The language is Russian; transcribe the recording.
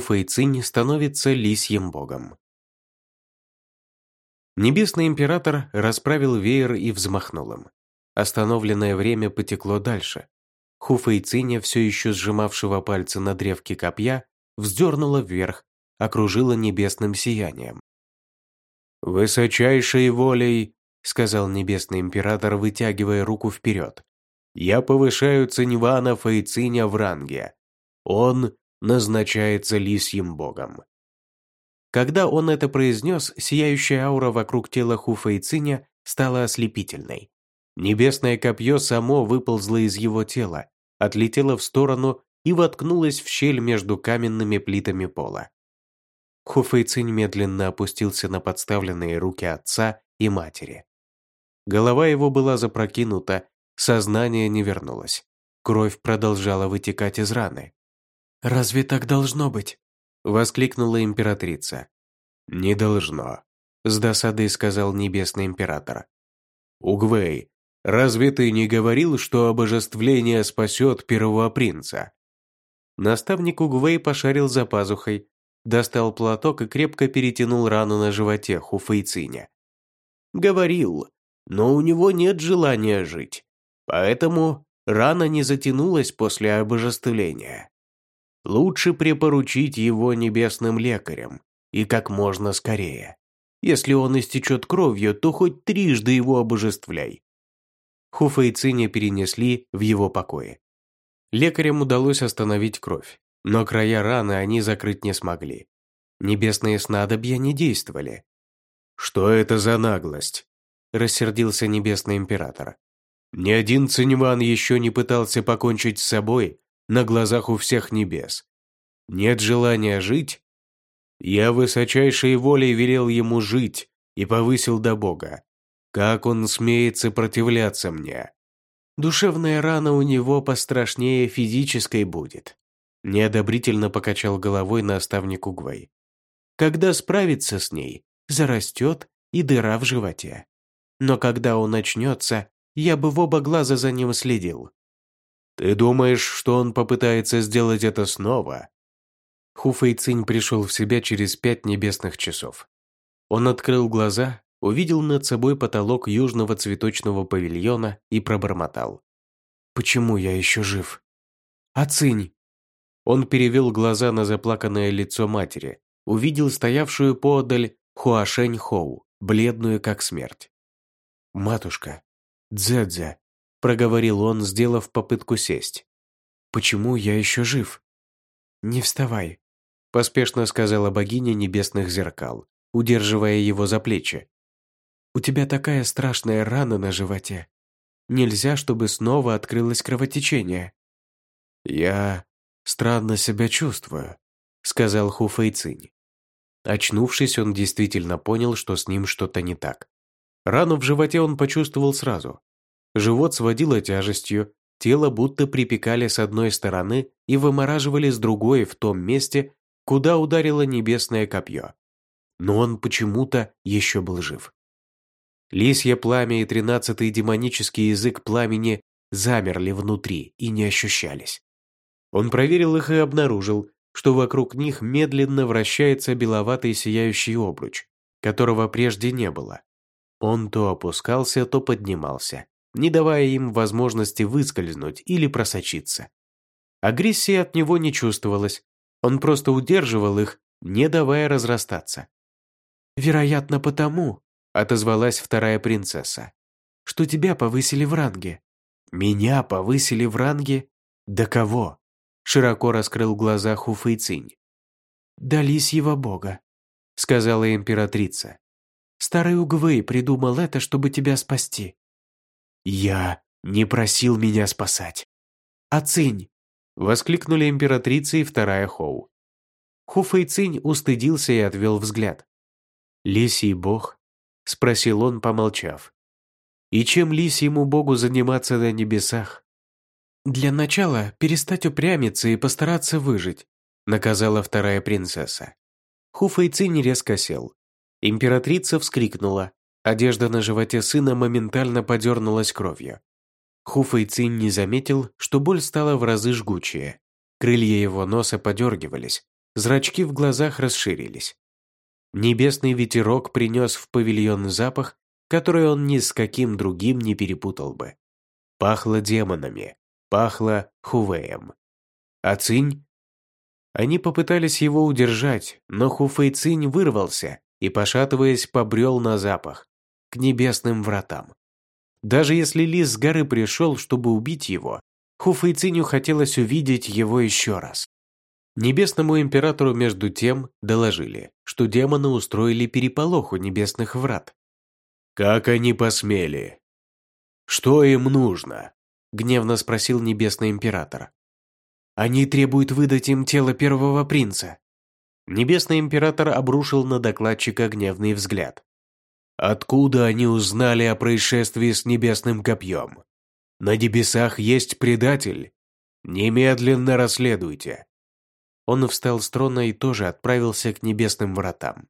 Цинь становится лисьим богом. Небесный император расправил веер и взмахнул им. Остановленное время потекло дальше. Циня, все еще сжимавшего пальцы на древке копья, вздернула вверх, окружила небесным сиянием. «Высочайшей волей», — сказал небесный император, вытягивая руку вперед, «я повышаю Циньвана Фэйциня в ранге. Он назначается лисьим богом». Когда он это произнес, сияющая аура вокруг тела Хуфа и Циня стала ослепительной. Небесное копье само выползло из его тела, отлетело в сторону и воткнулось в щель между каменными плитами пола. Хуфэйцинь медленно опустился на подставленные руки отца и матери. Голова его была запрокинута, сознание не вернулось. Кровь продолжала вытекать из раны. «Разве так должно быть?» – воскликнула императрица. «Не должно», – с досадой сказал небесный император. «Угвей, разве ты не говорил, что обожествление спасет первого принца?» Наставник Угвей пошарил за пазухой, достал платок и крепко перетянул рану на животе Хуфейциня. «Говорил, но у него нет желания жить, поэтому рана не затянулась после обожествления. Лучше припоручить его небесным лекарям, и как можно скорее. Если он истечет кровью, то хоть трижды его обожествляй. Хуфа и Циня перенесли в его покое. Лекарям удалось остановить кровь, но края раны они закрыть не смогли. Небесные снадобья не действовали. «Что это за наглость?» – рассердился небесный император. «Ни один Циньван еще не пытался покончить с собой на глазах у всех небес. Нет желания жить? Я высочайшей волей велел ему жить и повысил до Бога. Как он смеет сопротивляться мне? Душевная рана у него пострашнее физической будет. Неодобрительно покачал головой наставник Угвей. Когда справится с ней, зарастет и дыра в животе. Но когда он начнется, я бы в оба глаза за ним следил. «Ты думаешь, что он попытается сделать это снова?» Хуфэй Цинь пришел в себя через пять небесных часов. Он открыл глаза, увидел над собой потолок южного цветочного павильона и пробормотал. «Почему я еще жив?» «А Цинь?» Он перевел глаза на заплаканное лицо матери, увидел стоявшую поодаль Хуашень Хоу, бледную как смерть. «Матушка, Дзэдзя, проговорил он, сделав попытку сесть. «Почему я еще жив?» «Не вставай», – поспешно сказала богиня небесных зеркал, удерживая его за плечи. «У тебя такая страшная рана на животе. Нельзя, чтобы снова открылось кровотечение». «Я странно себя чувствую», – сказал Ху Фэйцинь. Очнувшись, он действительно понял, что с ним что-то не так. Рану в животе он почувствовал сразу, Живот сводило тяжестью, тело будто припекали с одной стороны и вымораживали с другой в том месте, куда ударило небесное копье. Но он почему-то еще был жив. Лисье пламя и тринадцатый демонический язык пламени замерли внутри и не ощущались. Он проверил их и обнаружил, что вокруг них медленно вращается беловатый сияющий обруч, которого прежде не было. Он то опускался, то поднимался не давая им возможности выскользнуть или просочиться. Агрессии от него не чувствовалось, он просто удерживал их, не давая разрастаться. «Вероятно, потому», — отозвалась вторая принцесса, «что тебя повысили в ранге». «Меня повысили в ранге? До кого?» Широко раскрыл глаза Хуфэйцинь. «До лисьего бога», — сказала императрица. «Старый Угвей придумал это, чтобы тебя спасти. «Я не просил меня спасать». «Ацинь!» – воскликнули императрица и вторая Хоу. Хуфэй Цинь устыдился и отвел взгляд. «Лисий бог?» – спросил он, помолчав. «И чем лисьему богу заниматься на небесах?» «Для начала перестать упрямиться и постараться выжить», – наказала вторая принцесса. Хуфэй Цинь резко сел. Императрица вскрикнула, Одежда на животе сына моментально подернулась кровью. Хуфэй Цинь не заметил, что боль стала в разы жгучее. Крылья его носа подергивались, зрачки в глазах расширились. Небесный ветерок принес в павильон запах, который он ни с каким другим не перепутал бы. Пахло демонами, пахло Хувеем. А Цинь? Они попытались его удержать, но Хуфэй Цинь вырвался и, пошатываясь, побрел на запах, к небесным вратам. Даже если лис с горы пришел, чтобы убить его, Хуфэй Циню хотелось увидеть его еще раз. Небесному императору между тем доложили, что демоны устроили переполох у небесных врат. «Как они посмели? Что им нужно?» – гневно спросил небесный император. «Они требуют выдать им тело первого принца». Небесный император обрушил на докладчика гневный взгляд. «Откуда они узнали о происшествии с небесным копьем? На небесах есть предатель. Немедленно расследуйте». Он встал с трона и тоже отправился к небесным вратам.